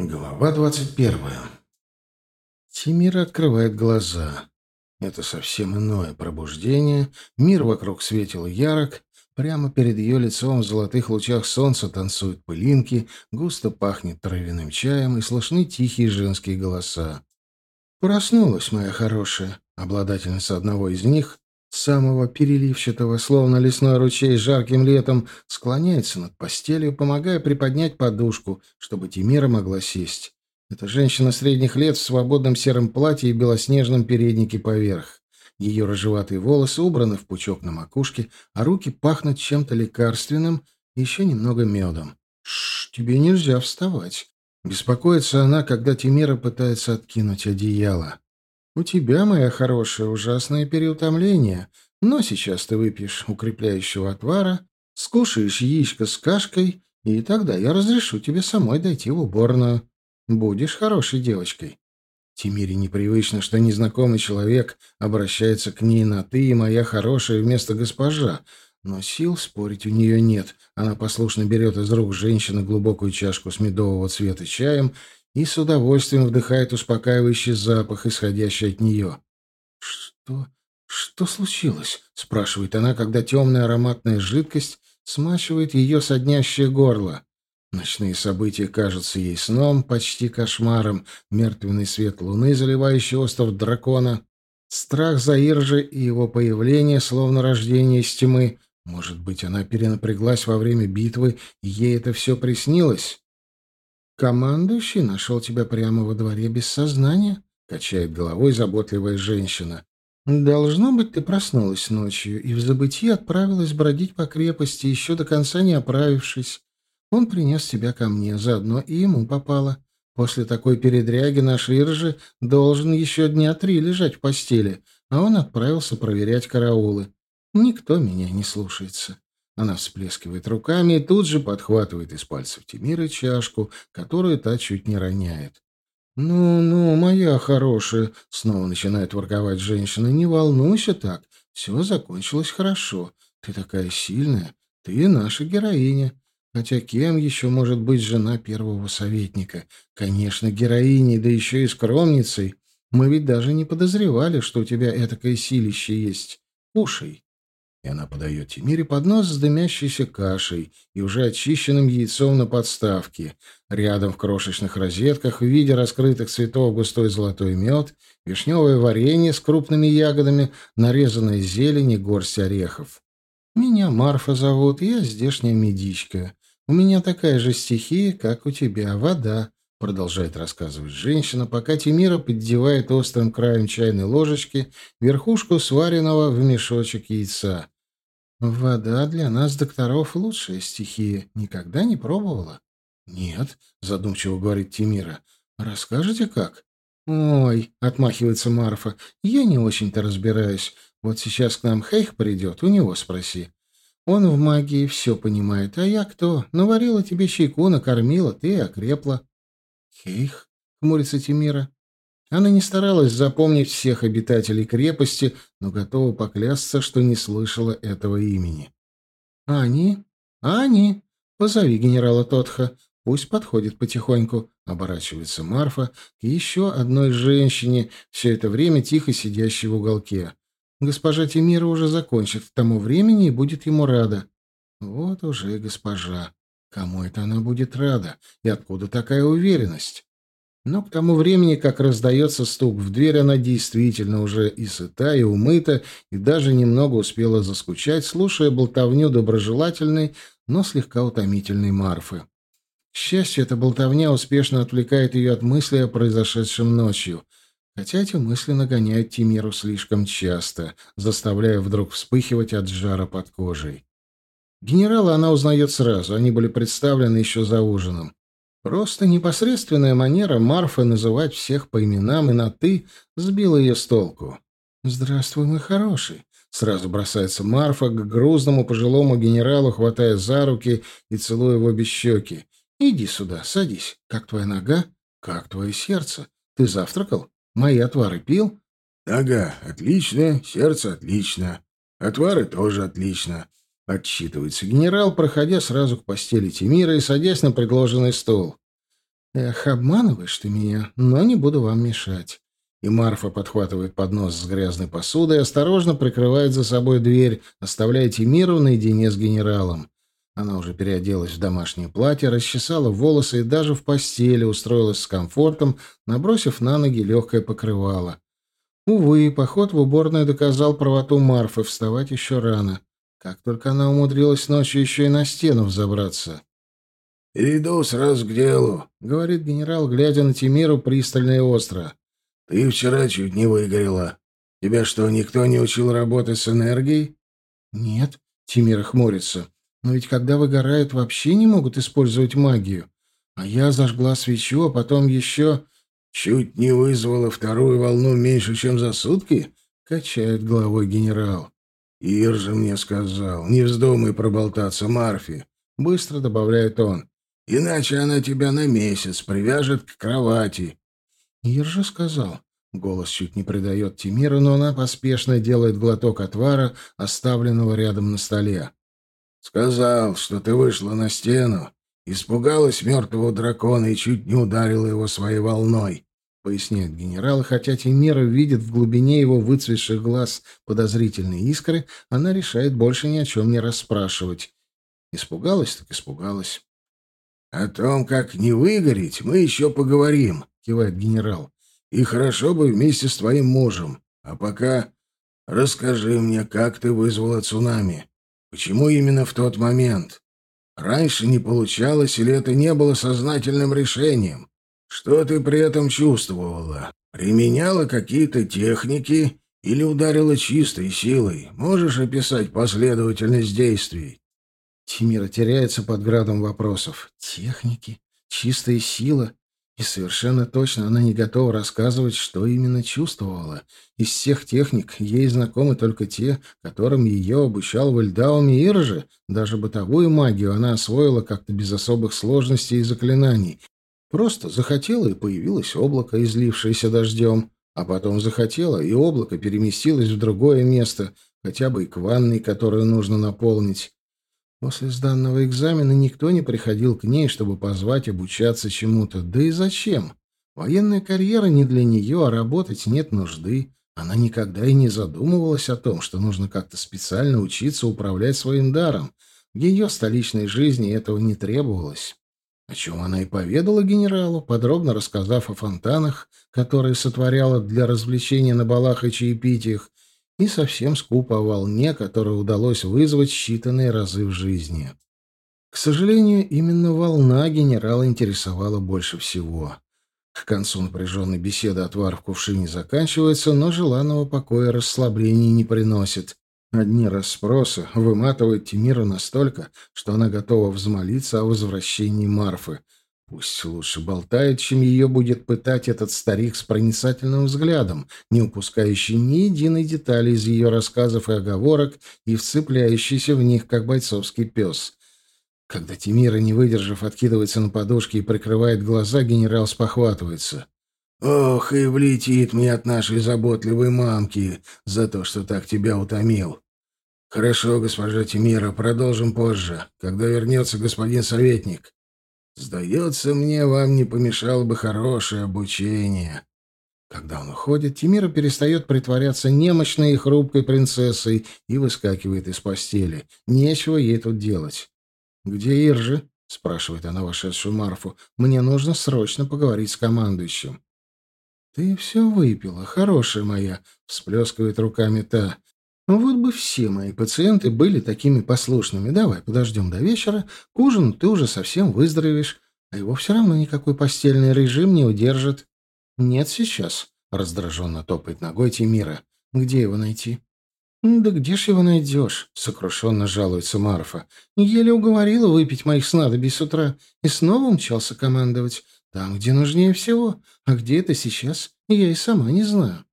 Глава двадцать первая. Тимир открывает глаза. Это совсем иное пробуждение. Мир вокруг светил ярок. Прямо перед ее лицом в золотых лучах солнца танцуют пылинки, густо пахнет травяным чаем и слышны тихие женские голоса. Проснулась моя хорошая. Обладательница одного из них самого переливчатого, словно лесной ручей жарким летом, склоняется над постелью, помогая приподнять подушку, чтобы Тимира могла сесть. Это женщина средних лет в свободном сером платье и белоснежном переднике поверх. Ее рыжеватые волосы убраны в пучок на макушке, а руки пахнут чем-то лекарственным и еще немного медом. «Шш, тебе нельзя вставать». Беспокоится она, когда Тимира пытается откинуть одеяло. У тебя, моя хорошая, ужасное переутомление, но сейчас ты выпьешь укрепляющего отвара, скушаешь яичко с кашкой, и тогда я разрешу тебе самой дойти в уборную. Будешь хорошей девочкой. Тимире непривычно, что незнакомый человек обращается к ней на «ты» и «моя хорошая» вместо «госпожа», но сил спорить у нее нет. Она послушно берет из рук женщины глубокую чашку с медового цвета чаем и с удовольствием вдыхает успокаивающий запах, исходящий от нее. «Что? Что случилось?» — спрашивает она, когда темная ароматная жидкость смачивает ее соднящее горло. Ночные события кажутся ей сном, почти кошмаром. Мертвенный свет луны, заливающий остров дракона. Страх за Иржи и его появление, словно рождение из тьмы. Может быть, она перенапряглась во время битвы, и ей это все приснилось? «Командующий нашел тебя прямо во дворе без сознания», — качает головой заботливая женщина. «Должно быть, ты проснулась ночью и в забытии отправилась бродить по крепости, еще до конца не оправившись. Он принес тебя ко мне, заодно и ему попало. После такой передряги наш Иржи должен еще дня три лежать в постели, а он отправился проверять караулы. Никто меня не слушается. Она всплескивает руками и тут же подхватывает из пальцев Тимира чашку, которую та чуть не роняет. «Ну-ну, моя хорошая», — снова начинает ворковать женщина, — «не волнуйся так. Все закончилось хорошо. Ты такая сильная. Ты наша героиня. Хотя кем еще может быть жена первого советника? Конечно, героиней, да еще и скромницей. Мы ведь даже не подозревали, что у тебя этакое силище есть. Кушай». Она подает Тимире поднос с дымящейся кашей и уже очищенным яйцом на подставке. Рядом в крошечных розетках в виде раскрытых цветов густой золотой мед, вишневое варенье с крупными ягодами, нарезанная зелень и горсть орехов. «Меня Марфа зовут, я здешняя медичка. У меня такая же стихия, как у тебя, вода», — продолжает рассказывать женщина, пока Тимира поддевает острым краем чайной ложечки верхушку сваренного в мешочек яйца. «Вода для нас, докторов, лучшая стихия. Никогда не пробовала?» «Нет», — задумчиво говорит Тимира. «Расскажете, как?» «Ой», — отмахивается Марфа, — «я не очень-то разбираюсь. Вот сейчас к нам Хейх придет, у него спроси. Он в магии все понимает, а я кто? Наварила тебе чайку, накормила, ты окрепла». «Хейх?» — хмурится Тимира. Она не старалась запомнить всех обитателей крепости, но готова поклясться, что не слышала этого имени. «Ани? Ани? Позови генерала Тотха. Пусть подходит потихоньку», — оборачивается Марфа к еще одной женщине, все это время тихо сидящей в уголке. «Госпожа Тимира уже закончит к тому времени и будет ему рада». «Вот уже госпожа. Кому это она будет рада? И откуда такая уверенность? Но к тому времени, как раздается стук в дверь, она действительно уже и сыта, и умыта, и даже немного успела заскучать, слушая болтовню доброжелательной, но слегка утомительной Марфы. К счастью, эта болтовня успешно отвлекает ее от мыслей о произошедшем ночью, хотя эти мысли нагоняют Тимиру слишком часто, заставляя вдруг вспыхивать от жара под кожей. Генерала она узнает сразу, они были представлены еще за ужином. Просто непосредственная манера Марфы называть всех по именам и на «ты» сбила ее с толку. «Здравствуй, мой хороший!» Сразу бросается Марфа к грузному пожилому генералу, хватая за руки и целуя его обе щеки. «Иди сюда, садись. Как твоя нога? Как твое сердце? Ты завтракал? Мои отвары пил?» «Нога отличная, сердце отлично. Отвары тоже отлично. Отчитывается генерал, проходя сразу к постели Тимира и садясь на предложенный стол. Эх, обманываешь ты меня, но не буду вам мешать. И Марфа подхватывает поднос с грязной посудой и осторожно прикрывает за собой дверь, оставляя Тимиру наедине с генералом. Она уже переоделась в домашнее платье, расчесала волосы и даже в постели устроилась с комфортом, набросив на ноги легкое покрывало. Увы, поход в уборную доказал правоту Марфы, вставать еще рано. Как только она умудрилась ночью еще и на стену взобраться. «Иду сразу к делу», — говорит генерал, глядя на Тимиру пристально и остро. «Ты вчера чуть не выгорела. Тебя что, никто не учил работать с энергией?» «Нет», — Тимира хмурится. Но ведь когда выгорают, вообще не могут использовать магию. А я зажгла свечу, а потом еще... Чуть не вызвала вторую волну меньше, чем за сутки? Качает головой генерал. Ир же мне сказал, не вздумай проболтаться Марфи. Быстро добавляет он. Иначе она тебя на месяц привяжет к кровати. Ир же сказал. Голос чуть не придает Тимиру, но она поспешно делает глоток отвара, оставленного рядом на столе. Сказал, что ты вышла на стену, испугалась мертвого дракона и чуть не ударила его своей волной, — поясняет генерал, хотя Тимира видит в глубине его выцветших глаз подозрительные искры, она решает больше ни о чем не расспрашивать. Испугалась, так испугалась. — О том, как не выгореть, мы еще поговорим, — кивает генерал. — И хорошо бы вместе с твоим мужем. А пока расскажи мне, как ты вызвала цунами. Почему именно в тот момент? Раньше не получалось или это не было сознательным решением? Что ты при этом чувствовала? Применяла какие-то техники или ударила чистой силой? Можешь описать последовательность действий? Тимира теряется под градом вопросов. Техники? Чистая сила? И совершенно точно она не готова рассказывать, что именно чувствовала. Из всех техник ей знакомы только те, которым ее обучал Вальдау Миржи. Даже бытовую магию она освоила как-то без особых сложностей и заклинаний. Просто захотела, и появилось облако, излившееся дождем. А потом захотела, и облако переместилось в другое место, хотя бы и к ванной, которую нужно наполнить. После сданного экзамена никто не приходил к ней, чтобы позвать обучаться чему-то. Да и зачем? Военная карьера не для нее, а работать нет нужды. Она никогда и не задумывалась о том, что нужно как-то специально учиться управлять своим даром. В ее столичной жизни этого не требовалось. О чем она и поведала генералу, подробно рассказав о фонтанах, которые сотворяла для развлечения на балах и чаепитиях, и совсем скупо о волне, которую удалось вызвать считанные разы в жизни. К сожалению, именно волна генерала интересовала больше всего. К концу напряженной беседы отвар в кувшине заканчивается, но желанного покоя расслабления не приносит. Одни расспросы выматывают Тимира настолько, что она готова взмолиться о возвращении Марфы — Пусть лучше болтает, чем ее будет пытать этот старик с проницательным взглядом, не упускающий ни единой детали из ее рассказов и оговорок и вцепляющийся в них, как бойцовский пес. Когда Тимира, не выдержав, откидывается на подушке и прикрывает глаза, генерал спохватывается. «Ох, и влетит мне от нашей заботливой мамки за то, что так тебя утомил. Хорошо, госпожа Тимира, продолжим позже, когда вернется господин советник». Сдается мне, вам не помешало бы хорошее обучение. Когда он уходит, Тимира перестает притворяться немощной и хрупкой принцессой и выскакивает из постели. Нечего ей тут делать. «Где Иржи?» — спрашивает она вошедшую Марфу. «Мне нужно срочно поговорить с командующим». «Ты все выпила, хорошая моя», — всплескивает руками та. Ну, вот бы все мои пациенты были такими послушными. Давай, подождем до вечера. К ужину ты уже совсем выздоровеешь. А его все равно никакой постельный режим не удержит. Нет сейчас, — раздраженно топает ногой Тимира. Где его найти? «Да где ж его найдешь?» — сокрушенно жалуется Марфа. «Еле уговорила выпить моих снадобий с утра и снова умчался командовать. Там, где нужнее всего. А где это сейчас, я и сама не знаю».